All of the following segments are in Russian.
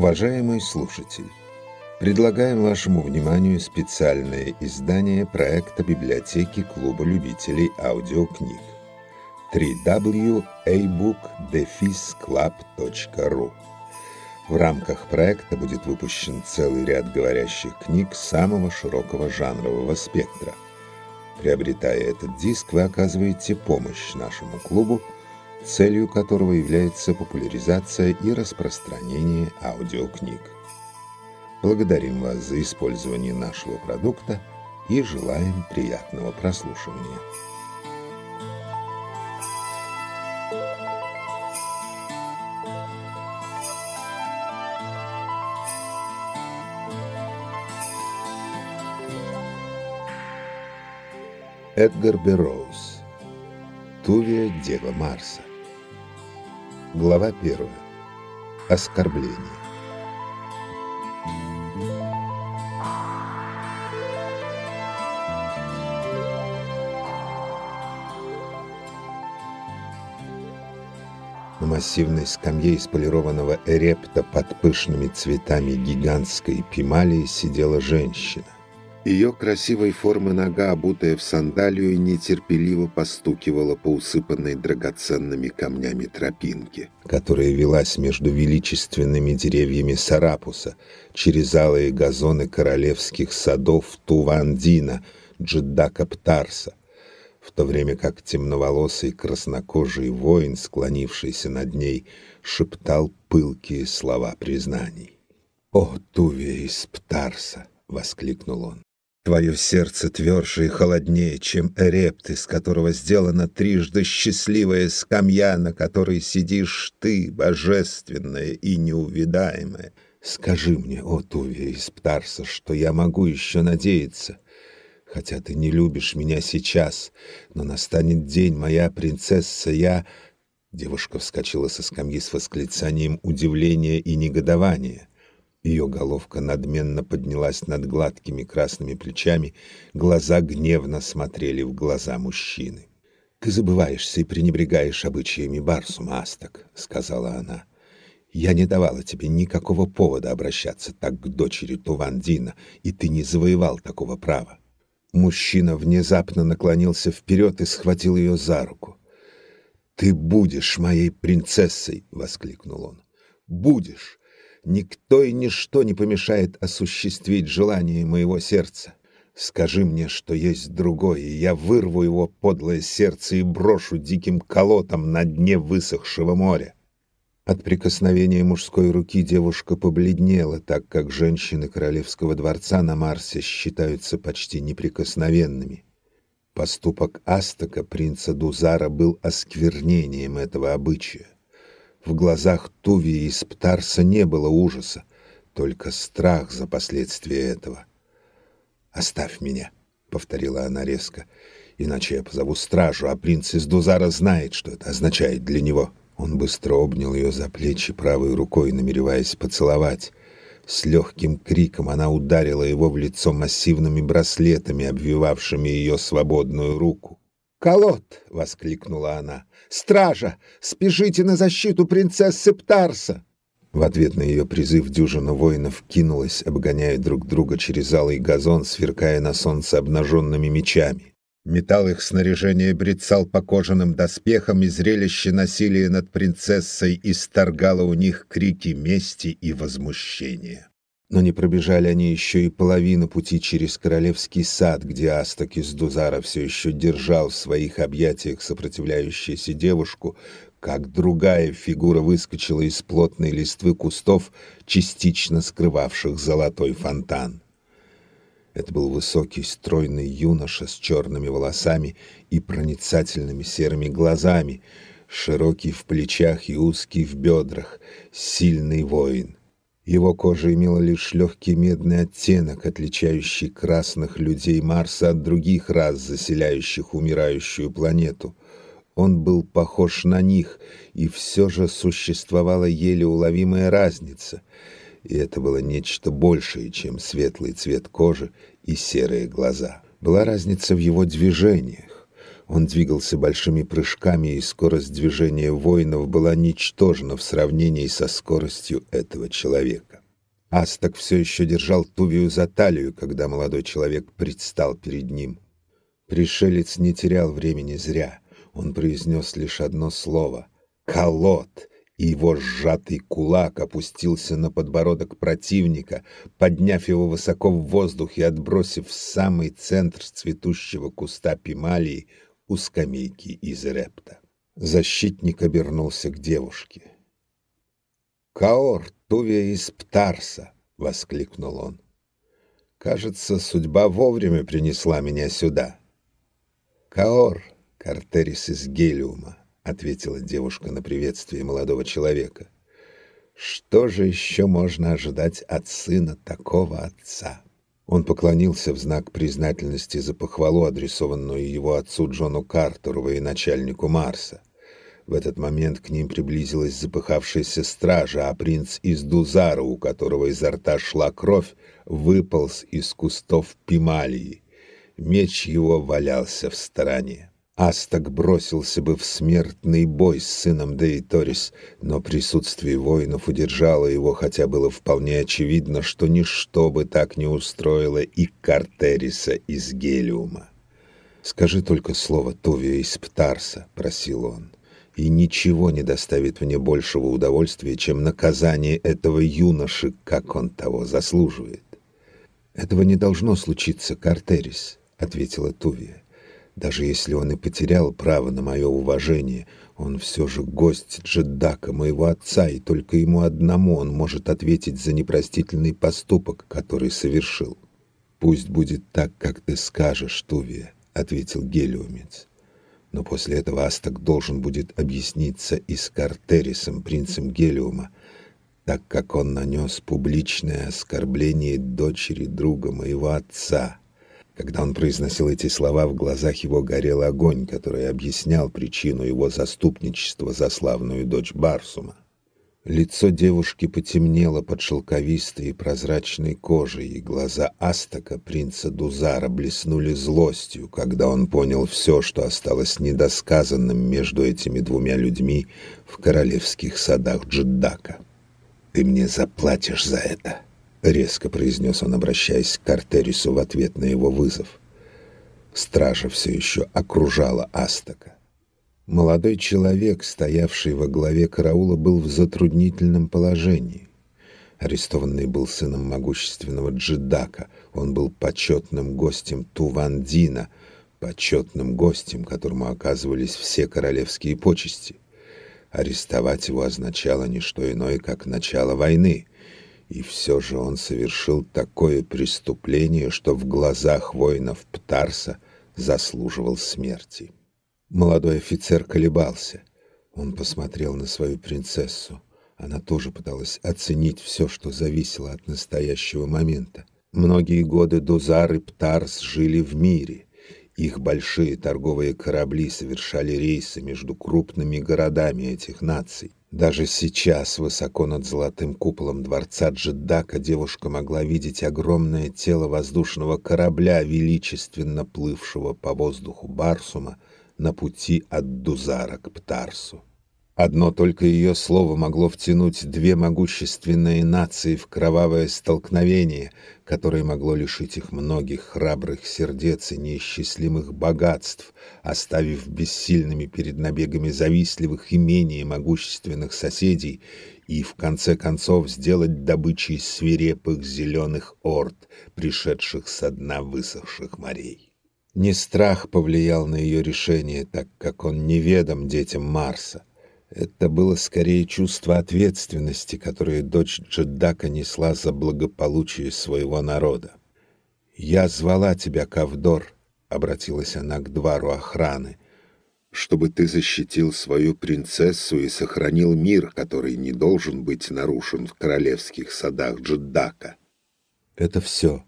Уважаемый слушатель, предлагаем вашему вниманию специальное издание проекта библиотеки Клуба любителей аудиокниг www.abookdefisclub.ru В рамках проекта будет выпущен целый ряд говорящих книг самого широкого жанрового спектра. Приобретая этот диск, вы оказываете помощь нашему клубу – целью которого является популяризация и распространение аудиокниг. Благодарим вас за использование нашего продукта и желаем приятного прослушивания. Эдгар Берроуз Тувия Дева Марса Глава 1. Оскорбление. На массивной скамье из полированного эрепта под пышными цветами гигантской пималии сидела женщина. Ее красивой формы нога, обутая в сандалию, нетерпеливо постукивала по усыпанной драгоценными камнями тропинке, которая велась между величественными деревьями Сарапуса, через алые газоны королевских садов Тувандина, Джиддака Птарса, в то время как темноволосый краснокожий воин, склонившийся над ней, шептал пылкие слова признаний. «О, Тувия из Птарса!» — воскликнул он. Твое сердце тверже и холоднее, чем эрепт, из которого сделана трижды счастливая скамья, на которой сидишь ты, божественная и неувидаемая. Скажи мне, о Тувия из Птарса, что я могу еще надеяться. Хотя ты не любишь меня сейчас, но настанет день, моя принцесса, я... Девушка вскочила со скамьи с восклицанием удивления и негодования. Ее головка надменно поднялась над гладкими красными плечами, глаза гневно смотрели в глаза мужчины. «Ты забываешься и пренебрегаешь обычаями Барсума, Астак», — сказала она. «Я не давала тебе никакого повода обращаться так к дочери Тувандина, и ты не завоевал такого права». Мужчина внезапно наклонился вперед и схватил ее за руку. «Ты будешь моей принцессой!» — воскликнул он. «Будешь! Никто и ничто не помешает осуществить желание моего сердца. Скажи мне, что есть другое, и я вырву его подлое сердце и брошу диким колотом на дне высохшего моря. От прикосновения мужской руки девушка побледнела, так как женщины королевского дворца на Марсе считаются почти неприкосновенными. Поступок Астака, принца Дузара, был осквернением этого обычая. В глазах Туви и Сптарса не было ужаса, только страх за последствия этого. «Оставь меня», — повторила она резко, — «иначе я позову стражу, а принц из Дузара знает, что это означает для него». Он быстро обнял ее за плечи правой рукой, намереваясь поцеловать. С легким криком она ударила его в лицо массивными браслетами, обвивавшими ее свободную руку. «Колот!» — воскликнула она. «Стража! Спешите на защиту принцессы Птарса!» В ответ на ее призыв дюжина воинов кинулась, обгоняя друг друга через алый газон, сверкая на солнце обнаженными мечами. Металл их снаряжения брецал по кожаным доспехам, и зрелище насилия над принцессой исторгало у них крики мести и возмущения. Но не пробежали они еще и половину пути через Королевский сад, где Астак из Дузара все еще держал в своих объятиях сопротивляющуюся девушку, как другая фигура выскочила из плотной листвы кустов, частично скрывавших золотой фонтан. Это был высокий, стройный юноша с черными волосами и проницательными серыми глазами, широкий в плечах и узкий в бедрах, сильный воин. Его кожа имела лишь легкий медный оттенок, отличающий красных людей Марса от других рас, заселяющих умирающую планету. Он был похож на них, и все же существовала еле уловимая разница. И это было нечто большее, чем светлый цвет кожи и серые глаза. Была разница в его движениях. Он двигался большими прыжками, и скорость движения воинов была ничтожна в сравнении со скоростью этого человека. Асток все еще держал Тувию за талию, когда молодой человек предстал перед ним. Пришелец не терял времени зря. Он произнес лишь одно слово — «Колот!» и его сжатый кулак опустился на подбородок противника, подняв его высоко в воздух и отбросив в самый центр цветущего куста пималии у скамейки из репта. Защитник обернулся к девушке. «Каор, Тувия из Птарса!» — воскликнул он. «Кажется, судьба вовремя принесла меня сюда». «Каор, Картерис из Гелиума», — ответила девушка на приветствие молодого человека. «Что же еще можно ожидать от сына такого отца?» Он поклонился в знак признательности за похвалу, адресованную его отцу Джону Картеру, начальнику Марса. В этот момент к ним приблизилась запыхавшаяся стража, а принц из Дузара, у которого изо рта шла кровь, выполз из кустов пималии. Меч его валялся в стороне. Астак бросился бы в смертный бой с сыном Деиторис, но присутствие воинов удержало его, хотя было вполне очевидно, что ничто бы так не устроило и Картериса из Гелиума. «Скажи только слово Тувия из Птарса», — просил он и ничего не доставит мне большего удовольствия, чем наказание этого юноши, как он того заслуживает. Этого не должно случиться, Картерис, ответила Тувия. Даже если он и потерял право на мое уважение, он все же гость Джеддака, моего отца, и только ему одному он может ответить за непростительный поступок, который совершил. Пусть будет так, как ты скажешь, Тувия, ответил Гелиумец но после этого Астак должен будет объясниться и с Картерисом, принцем Гелиума, так как он нанес публичное оскорбление дочери друга моего отца. Когда он произносил эти слова, в глазах его горел огонь, который объяснял причину его заступничества за славную дочь Барсума. Лицо девушки потемнело под шелковистой и прозрачной кожей, и глаза Астака, принца Дузара, блеснули злостью, когда он понял все, что осталось недосказанным между этими двумя людьми в королевских садах Джиддака. «Ты мне заплатишь за это», — резко произнес он, обращаясь к Картерису в ответ на его вызов. Стража все еще окружала Астака. Молодой человек, стоявший во главе караула, был в затруднительном положении. Арестованный был сыном могущественного Джидака. Он был почетным гостем Тувандина, почетным гостем, которому оказывались все королевские почести. Арестовать его означало не что иное, как начало войны. И все же он совершил такое преступление, что в глазах воинов Птарса заслуживал смерти. Молодой офицер колебался. Он посмотрел на свою принцессу. Она тоже пыталась оценить все, что зависело от настоящего момента. Многие годы Дузар и Птарс жили в мире. Их большие торговые корабли совершали рейсы между крупными городами этих наций. Даже сейчас, высоко над золотым куполом дворца Джеддака, девушка могла видеть огромное тело воздушного корабля, величественно плывшего по воздуху Барсума, на пути от Дузара к Птарсу. Одно только ее слово могло втянуть две могущественные нации в кровавое столкновение, которое могло лишить их многих храбрых сердец и неисчислимых богатств, оставив бессильными перед набегами завистливых и менее могущественных соседей и, в конце концов, сделать добычей свирепых зеленых орд, пришедших со дна высохших морей. Не страх повлиял на ее решение, так как он неведом детям Марса. Это было скорее чувство ответственности, которое дочь Джедака несла за благополучие своего народа. «Я звала тебя, Кавдор», — обратилась она к двору охраны, «чтобы ты защитил свою принцессу и сохранил мир, который не должен быть нарушен в королевских садах Джедака». «Это все»,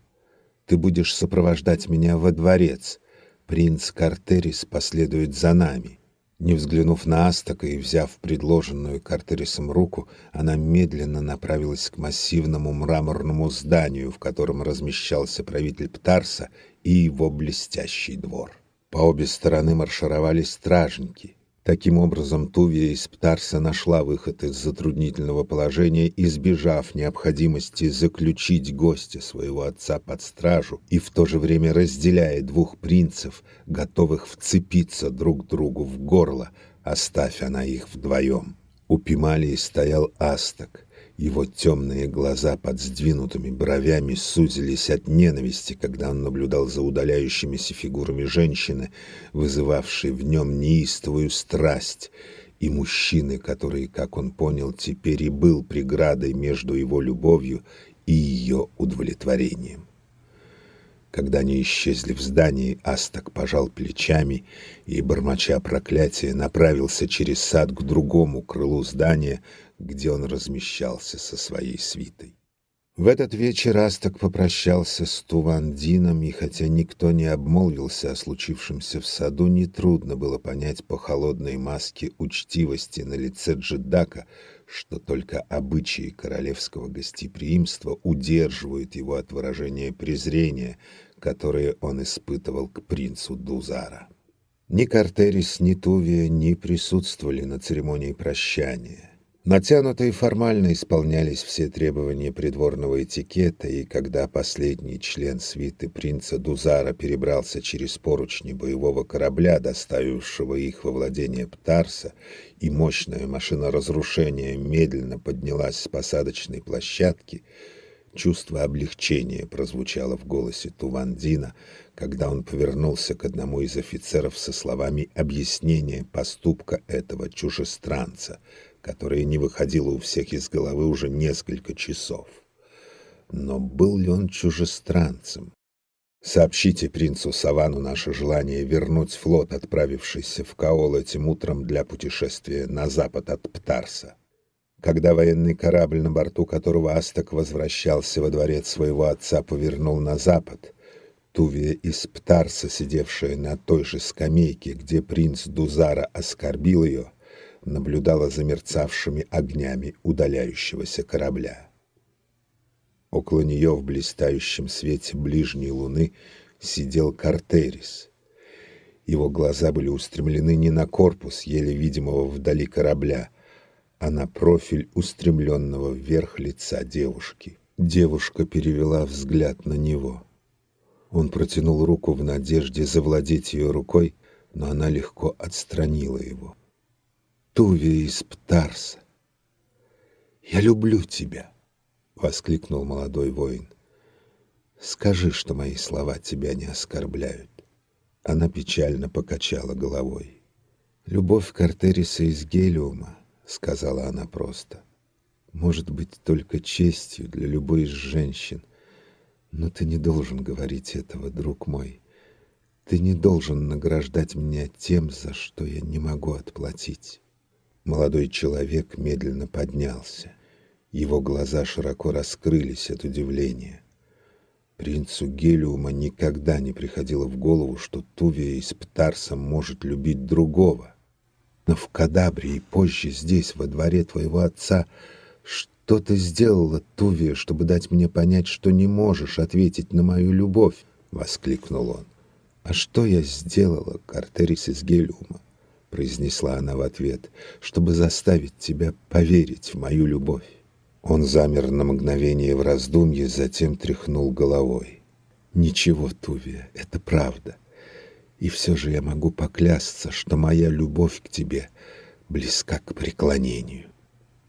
ты будешь сопровождать меня во дворец. Принц Картерис последует за нами». Не взглянув на Астака и взяв предложенную Картерисом руку, она медленно направилась к массивному мраморному зданию, в котором размещался правитель Птарса и его блестящий двор. По обе стороны маршировали стражники. Таким образом, Тувия из Птарса нашла выход из затруднительного положения, избежав необходимости заключить гостя своего отца под стражу и в то же время разделяя двух принцев, готовых вцепиться друг другу в горло, оставь она их вдвоем. У Пималии стоял Асток — его темные глаза под сдвинутыми бровями сузились от ненависти, когда он наблюдал за удаляющимися фигурами женщины, вызывавшей в нем неистовую страсть, и мужчины, который, как он понял, теперь и был преградой между его любовью и ее удовлетворением. Когда они исчезли в здании, Астак пожал плечами и, бормоча проклятия, направился через сад к другому крылу здания, где он размещался со своей свитой. В этот вечер Астак попрощался с Тувандином, и хотя никто не обмолвился о случившемся в саду, нетрудно было понять по холодной маске учтивости на лице Джедака, что только обычаи королевского гостеприимства удерживают его от выражения презрения, которое он испытывал к принцу Дузара. Ни Картерис, ни Тувия не присутствовали на церемонии прощания. Натянуто и формально исполнялись все требования придворного этикета, и когда последний член свиты принца Дузара перебрался через поручни боевого корабля, доставившего их во владение Птарса, и мощная машина разрушения медленно поднялась с посадочной площадки, чувство облегчения прозвучало в голосе Тувандина, когда он повернулся к одному из офицеров со словами объяснения поступка этого чужестранца — которая не выходила у всех из головы уже несколько часов. Но был ли он чужестранцем? Сообщите принцу Савану наше желание вернуть флот, отправившийся в Каол этим утром для путешествия на запад от Птарса. Когда военный корабль, на борту которого Астак возвращался во дворец своего отца, повернул на запад, Тувия из Птарса, сидевшая на той же скамейке, где принц Дузара оскорбил ее, наблюдала за мерцавшими огнями удаляющегося корабля. Около нее в блистающем свете ближней луны сидел Картерис. Его глаза были устремлены не на корпус еле видимого вдали корабля, а на профиль устремленного вверх лица девушки. Девушка перевела взгляд на него. Он протянул руку в надежде завладеть ее рукой, но она легко отстранила его. Тувия из Птарса. «Я люблю тебя!» — воскликнул молодой воин. «Скажи, что мои слова тебя не оскорбляют». Она печально покачала головой. «Любовь Картериса из Гелиума», — сказала она просто, — «может быть только честью для любой из женщин, но ты не должен говорить этого, друг мой. Ты не должен награждать меня тем, за что я не могу отплатить». Молодой человек медленно поднялся. Его глаза широко раскрылись от удивления. Принцу Гелиума никогда не приходило в голову, что Тувия из Птарса может любить другого. Но в Кадабре и позже здесь, во дворе твоего отца, что ты сделала, Тувия, чтобы дать мне понять, что не можешь ответить на мою любовь? — воскликнул он. — А что я сделала, Картерис из Гелиума? Произнесла она в ответ, чтобы заставить тебя поверить в мою любовь. Он замер на мгновение в раздумье, затем тряхнул головой. Ничего, Тувия, это правда. И все же я могу поклясться, что моя любовь к тебе близка к преклонению.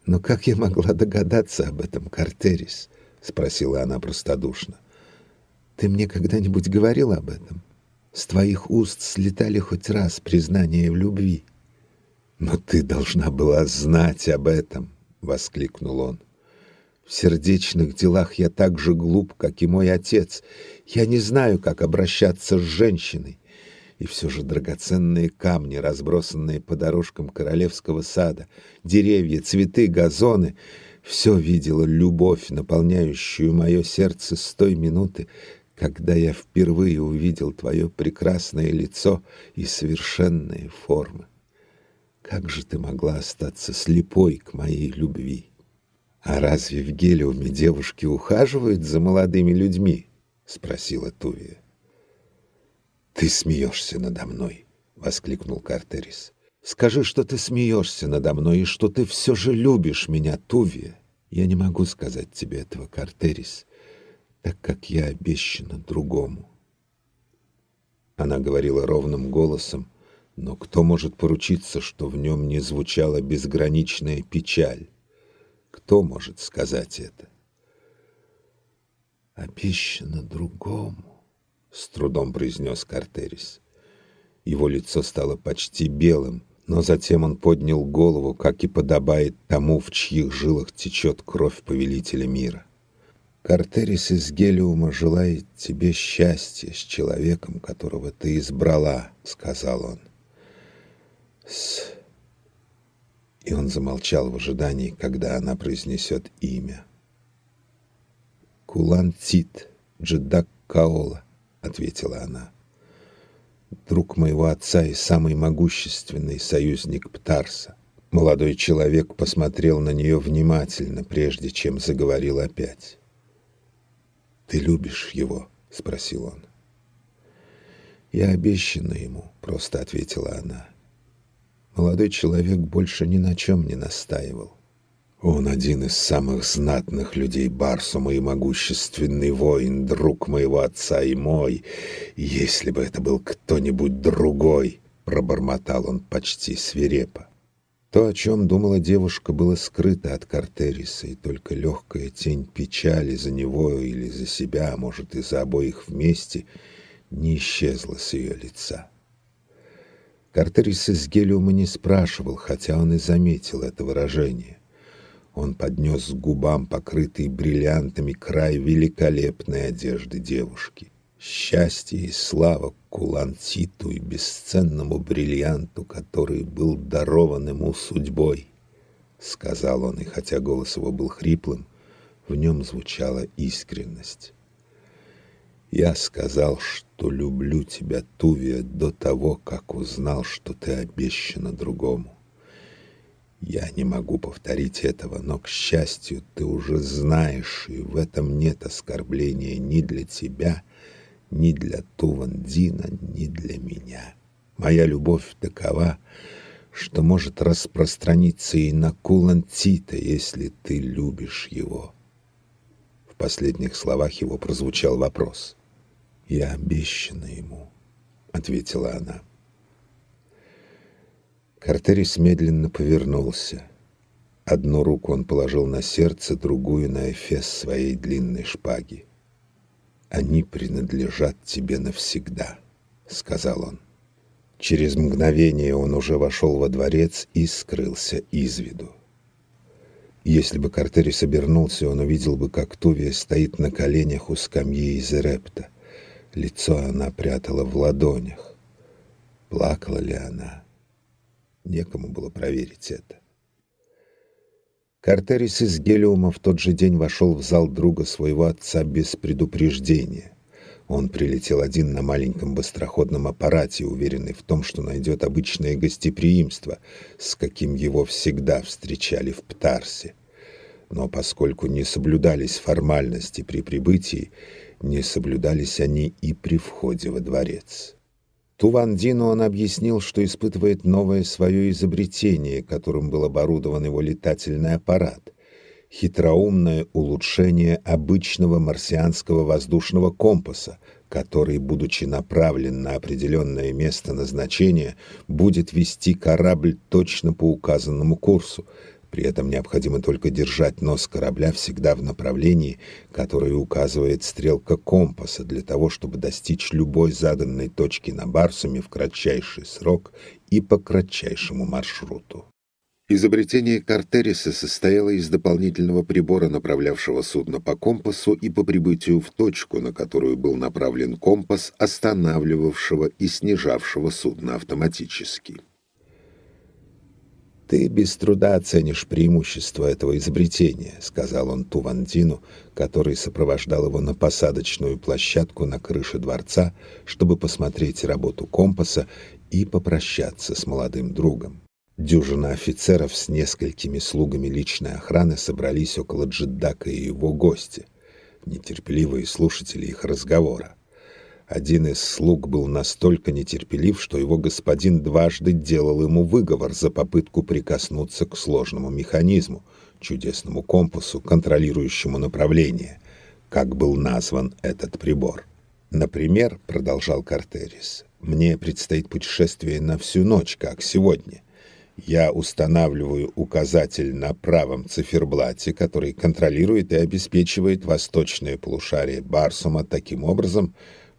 Но как я могла догадаться об этом, Картерис? спросила она простодушно. Ты мне когда-нибудь говорил об этом? С твоих уст слетали хоть раз признания в любви. Но ты должна была знать об этом, воскликнул он. В сердечных делах я так же глуп, как и мой отец. Я не знаю, как обращаться с женщиной. И все же драгоценные камни, разбросанные по дорожкам королевского сада, деревья, цветы, газоны — все видела любовь, наполняющую мое сердце с той минуты, когда я впервые увидел твое прекрасное лицо и совершенные формы. Как же ты могла остаться слепой к моей любви? А разве в Гелиуме девушки ухаживают за молодыми людьми? спросила Тувия. Ты смеешься надо мной, воскликнул Картерис. Скажи, что ты смеешься надо мной и что ты все же любишь меня, Тувия. Я не могу сказать тебе этого, Картерис, так как я обещана другому. Она говорила ровным голосом, но кто может поручиться, что в нем не звучала безграничная печаль? Кто может сказать это? «Обещано другому», — с трудом произнес Картерис. Его лицо стало почти белым, но затем он поднял голову, как и подобает тому, в чьих жилах течет кровь повелителя мира. Картерис из Гелиума желает тебе счастья с человеком, которого ты избрала, — сказал он. С... И он замолчал в ожидании, когда она произнесет имя. Кулантит Джедак Каола, — ответила она друг моего отца и самый могущественный союзник Птарса. Молодой человек посмотрел на нее внимательно, прежде чем заговорил опять. «Ты любишь его?» — спросил он. «Я обещана ему», — просто ответила она. Молодой человек больше ни на чем не настаивал. Он один из самых знатных людей Барсума и могущественный воин, друг моего отца и мой. Если бы это был кто-нибудь другой, пробормотал он почти свирепо. То, о чем думала девушка, было скрыто от Картериса, и только легкая тень печали за него или за себя, а может, и за обоих вместе, не исчезла с ее лица. Картерис из Гелиума не спрашивал, хотя он и заметил это выражение. Он поднес к губам покрытый бриллиантами край великолепной одежды девушки. Счастье и слава Кулантиту и бесценному бриллианту, который был дарован ему судьбой, — сказал он, и хотя голос его был хриплым, в нем звучала искренность. Я сказал, что люблю тебя, Тувия, до того, как узнал, что ты обещана другому. Я не могу повторить этого, но, к счастью, ты уже знаешь, и в этом нет оскорбления ни для тебя, ни для Тувандина, ни для меня. Моя любовь такова, что может распространиться и на Кулантита, если ты любишь его. В последних словах его прозвучал вопрос. «Я обещана ему», — ответила она. Картерис медленно повернулся. Одну руку он положил на сердце, другую на эфес своей длинной шпаги. «Они принадлежат тебе навсегда», — сказал он. Через мгновение он уже вошел во дворец и скрылся из виду. Если бы Картерис обернулся, он увидел бы, как Тувия стоит на коленях у скамьи из Эрепта. Лицо она прятала в ладонях. Плакала ли она? Некому было проверить это. Картерис из Гелиума в тот же день вошел в зал друга своего отца без предупреждения. Он прилетел один на маленьком быстроходном аппарате, уверенный в том, что найдет обычное гостеприимство, с каким его всегда встречали в Птарсе. Но поскольку не соблюдались формальности при прибытии, не соблюдались они и при входе во дворец. Тувандину он объяснил, что испытывает новое свое изобретение, которым был оборудован его летательный аппарат. Хитроумное улучшение обычного марсианского воздушного компаса, который, будучи направлен на определенное место назначения, будет вести корабль точно по указанному курсу, при этом необходимо только держать нос корабля всегда в направлении, которое указывает стрелка компаса для того, чтобы достичь любой заданной точки на Барсуме в кратчайший срок и по кратчайшему маршруту. Изобретение Картериса состояло из дополнительного прибора, направлявшего судно по компасу и по прибытию в точку, на которую был направлен компас, останавливавшего и снижавшего судно автоматически. «Ты без труда оценишь преимущество этого изобретения», — сказал он Тувандину, который сопровождал его на посадочную площадку на крыше дворца, чтобы посмотреть работу компаса и попрощаться с молодым другом. Дюжина офицеров с несколькими слугами личной охраны собрались около Джиддака и его гостя, нетерпеливые слушатели их разговора. Один из слуг был настолько нетерпелив, что его господин дважды делал ему выговор за попытку прикоснуться к сложному механизму, чудесному компасу, контролирующему направление, как был назван этот прибор. Например, продолжал Картерис, мне предстоит путешествие на всю ночь, как сегодня. Я устанавливаю указатель на правом циферблате, который контролирует и обеспечивает восточное полушарие Барсума таким образом,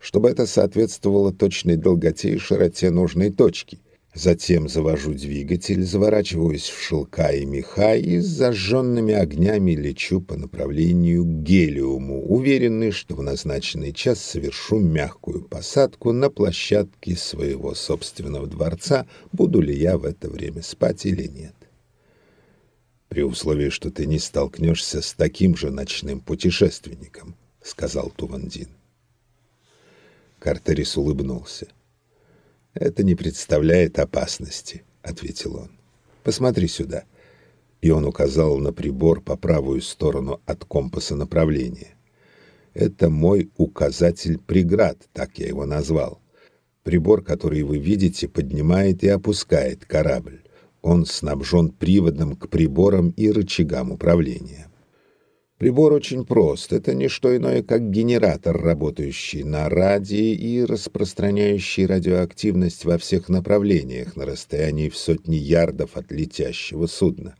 чтобы это соответствовало точной долготе и широте нужной точки. Затем завожу двигатель, заворачиваюсь в шелка и меха и с зажженными огнями лечу по направлению к гелиуму, уверенный, что в назначенный час совершу мягкую посадку на площадке своего собственного дворца, буду ли я в это время спать или нет. «При условии, что ты не столкнешься с таким же ночным путешественником», — сказал Тувандин. Картерис улыбнулся. «Это не представляет опасности», — ответил он. «Посмотри сюда». И он указал на прибор по правую сторону от компаса направления. «Это мой указатель преград, так я его назвал. Прибор, который вы видите, поднимает и опускает корабль. Он снабжен приводом к приборам и рычагам управления. Прибор очень прост. Это не что иное, как генератор, работающий на радии и распространяющий радиоактивность во всех направлениях на расстоянии в сотни ярдов от летящего судна.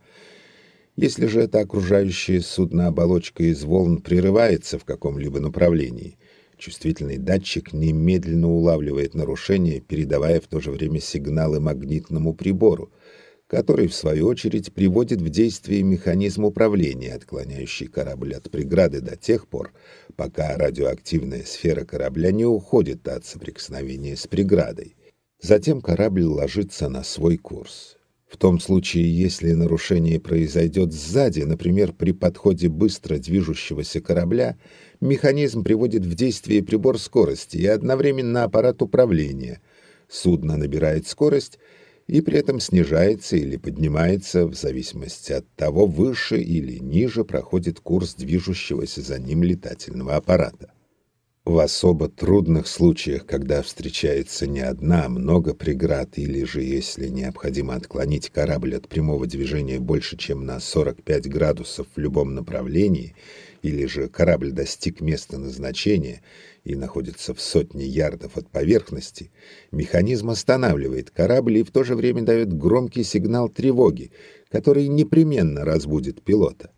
Если же эта окружающая судно оболочка из волн прерывается в каком-либо направлении, чувствительный датчик немедленно улавливает нарушение, передавая в то же время сигналы магнитному прибору — который, в свою очередь, приводит в действие механизм управления, отклоняющий корабль от преграды до тех пор, пока радиоактивная сфера корабля не уходит от соприкосновения с преградой. Затем корабль ложится на свой курс. В том случае, если нарушение произойдет сзади, например, при подходе быстро движущегося корабля, механизм приводит в действие прибор скорости и одновременно аппарат управления. Судно набирает скорость — и при этом снижается или поднимается в зависимости от того, выше или ниже проходит курс движущегося за ним летательного аппарата. В особо трудных случаях, когда встречается не одна, а много преград, или же если необходимо отклонить корабль от прямого движения больше, чем на 45 градусов в любом направлении, или же корабль достиг места назначения и находится в сотне ярдов от поверхности, механизм останавливает корабль и в то же время дает громкий сигнал тревоги, который непременно разбудит пилота.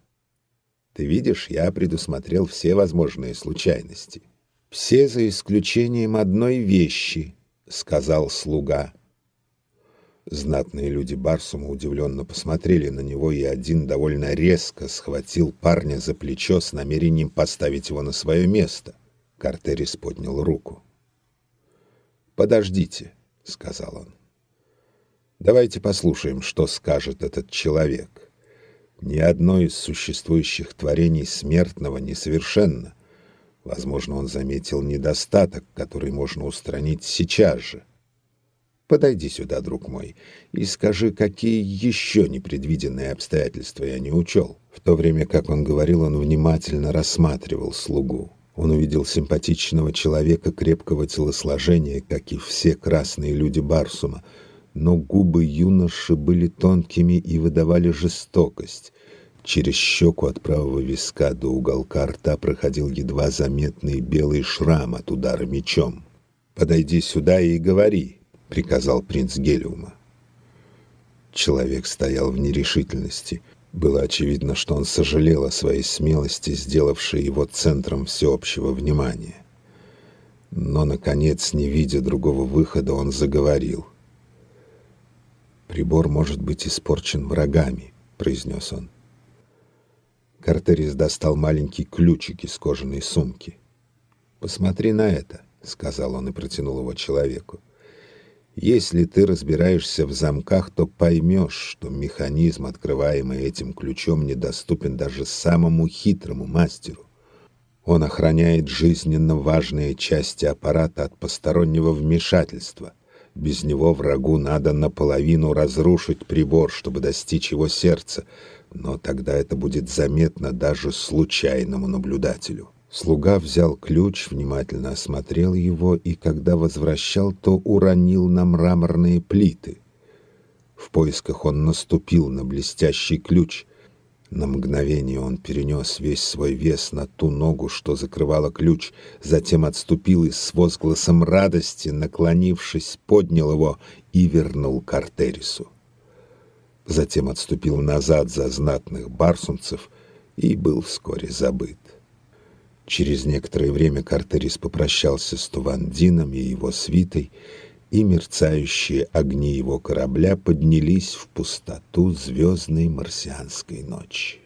Ты видишь, я предусмотрел все возможные случайности. Все за исключением одной вещи, сказал слуга. Знатные люди Барсума удивленно посмотрели на него, и один довольно резко схватил парня за плечо с намерением поставить его на свое место. Картерис поднял руку. «Подождите», — сказал он. «Давайте послушаем, что скажет этот человек. Ни одно из существующих творений смертного несовершенно. Возможно, он заметил недостаток, который можно устранить сейчас же. Подойди сюда, друг мой, и скажи, какие еще непредвиденные обстоятельства я не учел. В то время, как он говорил, он внимательно рассматривал слугу. Он увидел симпатичного человека крепкого телосложения, как и все красные люди Барсума, но губы юноши были тонкими и выдавали жестокость. Через щеку от правого виска до уголка рта проходил едва заметный белый шрам от удара мечом. «Подойди сюда и говори», — приказал принц Гелиума. Человек стоял в нерешительности. Было очевидно, что он сожалел о своей смелости, сделавшей его центром всеобщего внимания. Но, наконец, не видя другого выхода, он заговорил. «Прибор может быть испорчен врагами», — произнес он. Картерис достал маленький ключик из кожаной сумки. «Посмотри на это», — сказал он и протянул его человеку. Если ты разбираешься в замках, то поймешь, что механизм, открываемый этим ключом, недоступен даже самому хитрому мастеру. Он охраняет жизненно важные части аппарата от постороннего вмешательства. Без него врагу надо наполовину разрушить прибор, чтобы достичь его сердца, но тогда это будет заметно даже случайному наблюдателю. Слуга взял ключ, внимательно осмотрел его и, когда возвращал, то уронил на мраморные плиты. В поисках он наступил на блестящий ключ. На мгновение он перенес весь свой вес на ту ногу, что закрывала ключ, затем отступил и с возгласом радости, наклонившись, поднял его и вернул к Артерису. Затем отступил назад за знатных барсунцев и был вскоре забыт. Через некоторое время Картерис попрощался с Тувандином и его свитой, и мерцающие огни его корабля поднялись в пустоту звездной марсианской ночи.